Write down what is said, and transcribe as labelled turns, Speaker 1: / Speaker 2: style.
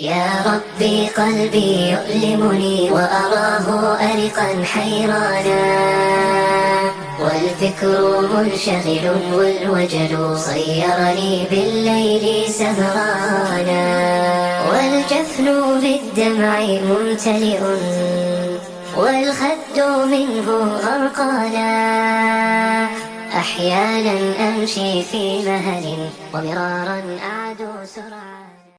Speaker 1: يا ربي قلبي يؤلمني وأراه أرقا حيرانا. والفكر منشغل والوجل صيرني بالليل سهرانا. والجفن بالدمع ممتلئ والخد منه غرقانا. أحيانا أمشي في مهل ومرارا أعدو سرعانا